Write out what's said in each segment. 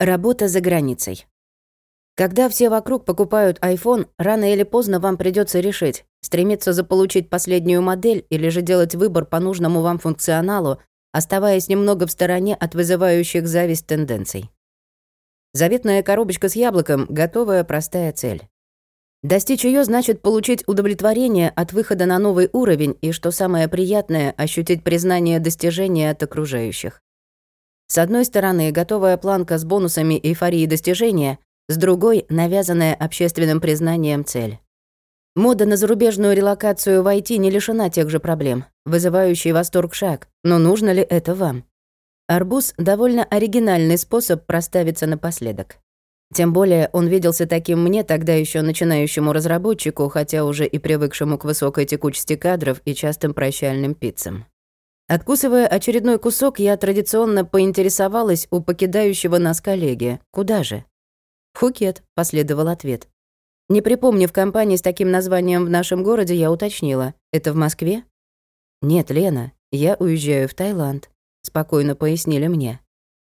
Работа за границей. Когда все вокруг покупают iPhone, рано или поздно вам придется решить, стремиться заполучить последнюю модель или же делать выбор по нужному вам функционалу, оставаясь немного в стороне от вызывающих зависть тенденций. Заветная коробочка с яблоком — готовая простая цель. Достичь ее значит получить удовлетворение от выхода на новый уровень и, что самое приятное, ощутить признание достижения от окружающих. С одной стороны, готовая планка с бонусами эйфории достижения, с другой — навязанная общественным признанием цель. Мода на зарубежную релокацию в IT не лишена тех же проблем, вызывающий восторг шаг, но нужно ли это вам? Арбуз — довольно оригинальный способ проставиться напоследок. Тем более он виделся таким мне, тогда еще начинающему разработчику, хотя уже и привыкшему к высокой текучести кадров и частым прощальным пиццам. Откусывая очередной кусок, я традиционно поинтересовалась у покидающего нас коллеги. «Куда же?» «Хукет», — последовал ответ. Не припомнив компании с таким названием в нашем городе, я уточнила. «Это в Москве?» «Нет, Лена, я уезжаю в Таиланд», — спокойно пояснили мне.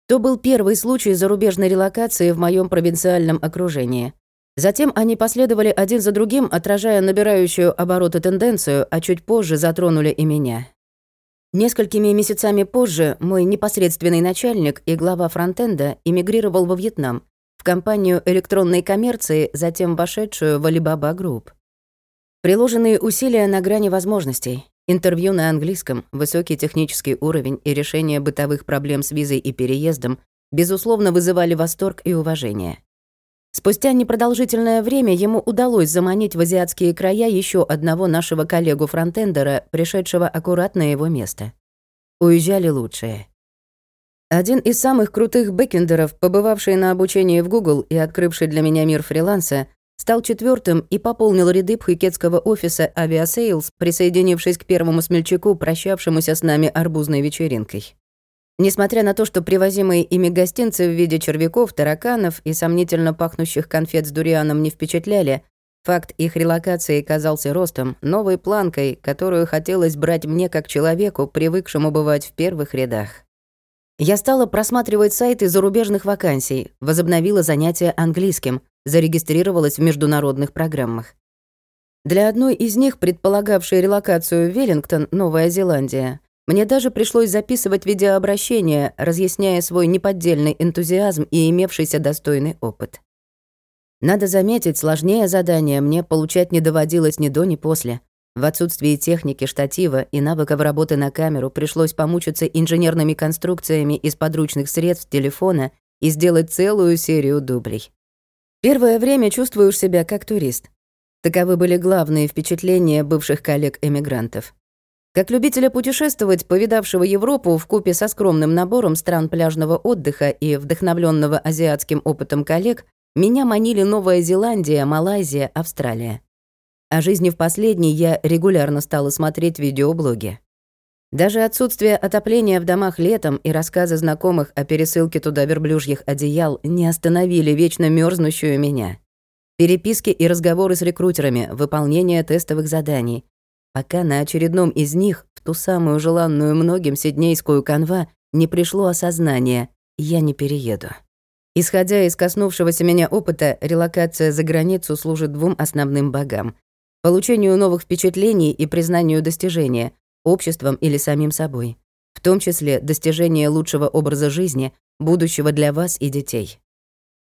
То был первый случай зарубежной релокации в моем провинциальном окружении. Затем они последовали один за другим, отражая набирающую обороты тенденцию, а чуть позже затронули и меня. Несколькими месяцами позже мой непосредственный начальник и глава фронтенда эмигрировал во Вьетнам, в компанию электронной коммерции, затем вошедшую в Alibaba Group. Приложенные усилия на грани возможностей, интервью на английском, высокий технический уровень и решение бытовых проблем с визой и переездом, безусловно, вызывали восторг и уважение. Спустя непродолжительное время ему удалось заманить в азиатские края еще одного нашего коллегу-фронтендера, пришедшего аккуратно на его место. Уезжали лучшие. Один из самых крутых бэкендеров, побывавший на обучении в Google и открывший для меня мир фриланса, стал четвертым и пополнил ряды пхукетского офиса Aviasales, присоединившись к первому смельчаку, прощавшемуся с нами арбузной вечеринкой. Несмотря на то, что привозимые ими гостинцы в виде червяков, тараканов и сомнительно пахнущих конфет с дурианом не впечатляли, факт их релокации казался ростом, новой планкой, которую хотелось брать мне как человеку, привыкшему бывать в первых рядах. Я стала просматривать сайты зарубежных вакансий, возобновила занятия английским, зарегистрировалась в международных программах. Для одной из них, предполагавшей релокацию в Веллингтон, Новая Зеландия, мне даже пришлось записывать видеообращение, разъясняя свой неподдельный энтузиазм и имевшийся достойный опыт. Надо заметить, сложнее задания мне получать не доводилось ни до, ни после. В отсутствии техники, штатива и навыков работы на камеру пришлось помучиться инженерными конструкциями из подручных средств телефона и сделать целую серию дублей. Первое время чувствуешь себя как турист. Таковы были главные впечатления бывших коллег-эмигрантов. Как любителя путешествовать, повидавшего Европу в купе со скромным набором стран пляжного отдыха и вдохновленного азиатским опытом коллег, меня манили Новая Зеландия, Малайзия, Австралия. О жизни в последней я регулярно стала смотреть видеоблоги. Даже отсутствие отопления в домах летом и рассказы знакомых о пересылке туда верблюжьих одеял не остановили вечно мерзнущую меня. Переписки и разговоры с рекрутерами, выполнение тестовых заданий, пока на очередном из них, в ту самую желанную многим сиднейскую канва, не пришло осознание «я не перееду». Исходя из коснувшегося меня опыта, релокация за границу служит двум основным богам — получению новых впечатлений и признанию достижения, обществом или самим собой, в том числе достижение лучшего образа жизни, будущего для вас и детей.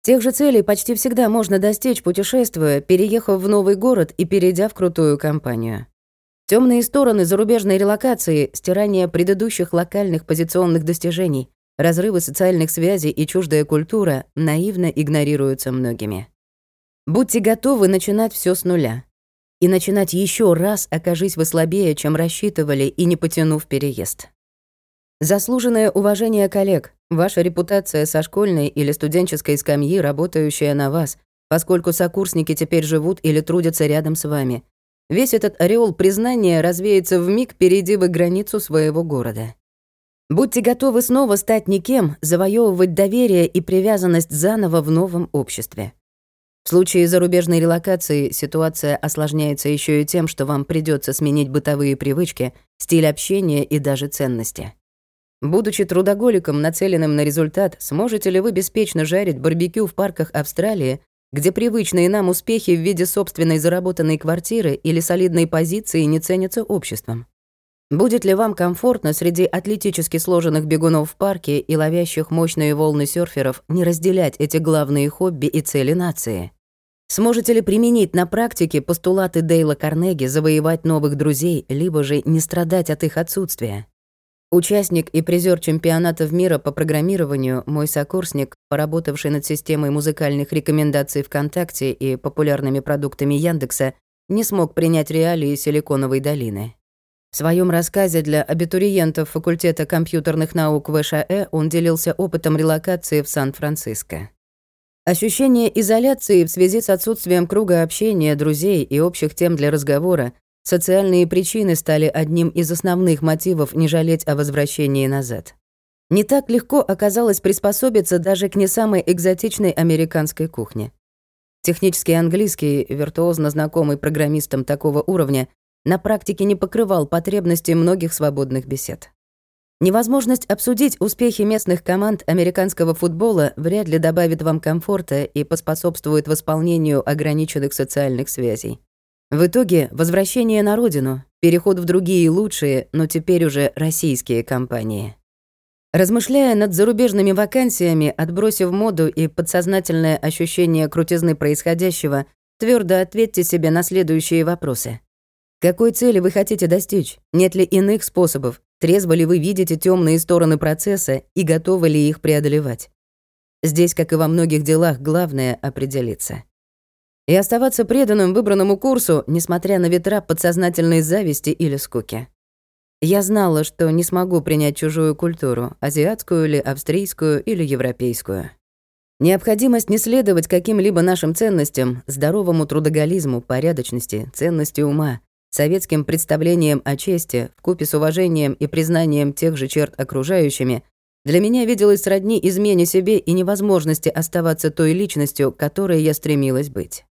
Тех же целей почти всегда можно достичь, путешествуя, переехав в новый город и перейдя в крутую компанию. Темные стороны зарубежной релокации, стирание предыдущих локальных позиционных достижений, разрывы социальных связей и чуждая культура наивно игнорируются многими. Будьте готовы начинать все с нуля. И начинать еще раз, окажись вы слабее, чем рассчитывали, и не потянув переезд. Заслуженное уважение коллег, ваша репутация со школьной или студенческой скамьи, работающая на вас, поскольку сокурсники теперь живут или трудятся рядом с вами, Весь этот ореол признания развеется в миг, перейди вы границу своего города. Будьте готовы снова стать никем, завоевывать доверие и привязанность заново в новом обществе. В случае зарубежной релокации ситуация осложняется еще и тем, что вам придется сменить бытовые привычки, стиль общения и даже ценности. Будучи трудоголиком, нацеленным на результат, сможете ли вы беспечно жарить барбекю в парках Австралии, где привычные нам успехи в виде собственной заработанной квартиры или солидной позиции не ценятся обществом? Будет ли вам комфортно среди атлетически сложенных бегунов в парке и ловящих мощные волны серферов не разделять эти главные хобби и цели нации? Сможете ли применить на практике постулаты Дейла Карнеги завоевать новых друзей, либо же не страдать от их отсутствия? Участник и призер чемпионатов мира по программированию, мой сокурсник, поработавший над системой музыкальных рекомендаций ВКонтакте и популярными продуктами Яндекса, не смог принять реалии Силиконовой долины. В своем рассказе для абитуриентов факультета компьютерных наук ВШЭ он делился опытом релокации в Сан-Франциско. Ощущение изоляции в связи с отсутствием круга общения, друзей и общих тем для разговора, социальные причины стали одним из основных мотивов не жалеть о возвращении назад. Не так легко оказалось приспособиться даже к не самой экзотичной американской кухне. Технический английский, виртуозно знакомый программистам такого уровня, на практике не покрывал потребности многих свободных бесед. Невозможность обсудить успехи местных команд американского футбола вряд ли добавит вам комфорта и поспособствует восполнению ограниченных социальных связей. В итоге возвращение на родину, переход в другие лучшие, но теперь уже российские компании. Размышляя над зарубежными вакансиями, отбросив моду и подсознательное ощущение крутизны происходящего, твердо ответьте себе на следующие вопросы. Какой цели вы хотите достичь? Нет ли иных способов? Трезво ли вы видите темные стороны процесса и готовы ли их преодолевать? Здесь, как и во многих делах, главное — определиться. И оставаться преданным выбранному курсу, несмотря на ветра подсознательной зависти или скуки. Я знала, что не смогу принять чужую культуру, азиатскую или австрийскую или европейскую. Необходимость не следовать каким-либо нашим ценностям, здоровому трудоголизму, порядочности, ценности ума, советским представлением о чести, вкупе с уважением и признанием тех же черт окружающими, для меня виделось сродни измене себе и невозможности оставаться той личностью, которой я стремилась быть.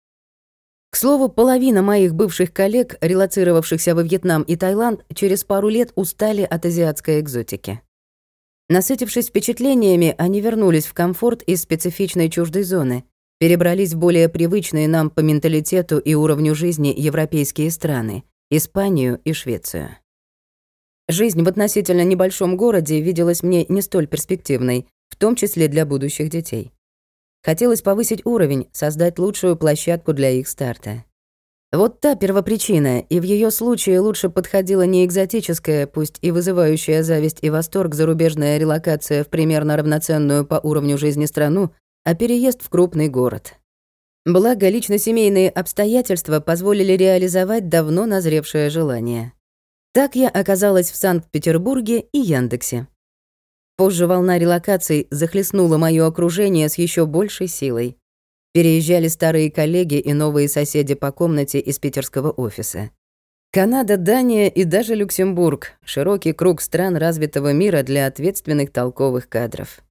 К слову, половина моих бывших коллег, релацировавшихся во Вьетнам и Таиланд, через пару лет устали от азиатской экзотики. Насытившись впечатлениями, они вернулись в комфорт из специфичной чуждой зоны, перебрались в более привычные нам по менталитету и уровню жизни европейские страны, Испанию и Швецию. Жизнь в относительно небольшом городе виделась мне не столь перспективной, в том числе для будущих детей. Хотелось повысить уровень, создать лучшую площадку для их старта. Вот та первопричина, и в ее случае лучше подходила не экзотическая, пусть и вызывающая зависть и восторг зарубежная релокация в примерно равноценную по уровню жизни страну, а переезд в крупный город. Благо, лично-семейные обстоятельства позволили реализовать давно назревшее желание. Так я оказалась в Санкт-Петербурге и Яндексе. Позже волна релокаций захлестнула моё окружение с еще большей силой. Переезжали старые коллеги и новые соседи по комнате из питерского офиса. Канада, Дания и даже Люксембург — широкий круг стран развитого мира для ответственных толковых кадров.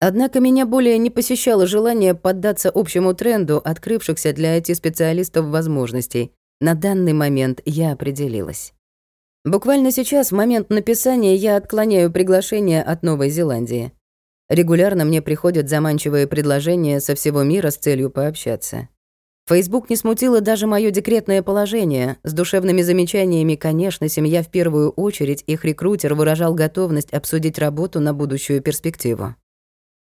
Однако меня более не посещало желание поддаться общему тренду открывшихся для IT-специалистов возможностей. На данный момент я определилась. Буквально сейчас, в момент написания, я отклоняю приглашение от Новой Зеландии. Регулярно мне приходят заманчивые предложения со всего мира с целью пообщаться. Фейсбук не смутило даже моё декретное положение. С душевными замечаниями, конечно, семья в первую очередь, их рекрутер выражал готовность обсудить работу на будущую перспективу.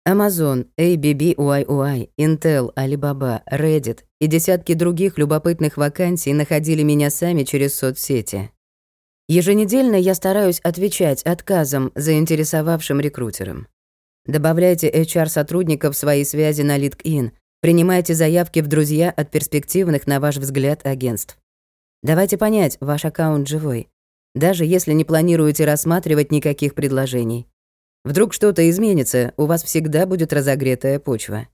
Amazon, ABB-UIUI, Intel, Alibaba, Reddit и десятки других любопытных вакансий находили меня сами через соцсети. Еженедельно я стараюсь отвечать отказом заинтересовавшим рекрутерам. Добавляйте HR-сотрудников в свои связи на LinkedIn, принимайте заявки в друзья от перспективных, на ваш взгляд, агентств. Давайте понять, ваш аккаунт живой, даже если не планируете рассматривать никаких предложений. Вдруг что-то изменится, у вас всегда будет разогретая почва.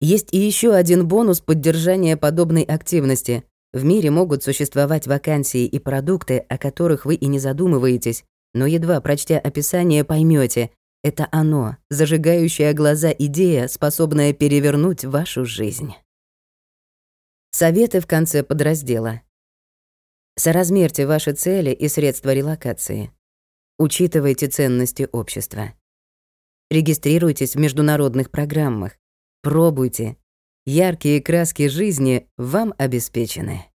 Есть и еще один бонус поддержания подобной активности. В мире могут существовать вакансии и продукты, о которых вы и не задумываетесь, но едва прочтя описание поймете, это оно, зажигающая глаза идея, способная перевернуть вашу жизнь. Советы в конце подраздела. Соразмерьте ваши цели и средства релокации. Учитывайте ценности общества. Регистрируйтесь в международных программах. Пробуйте. Яркие краски жизни вам обеспечены.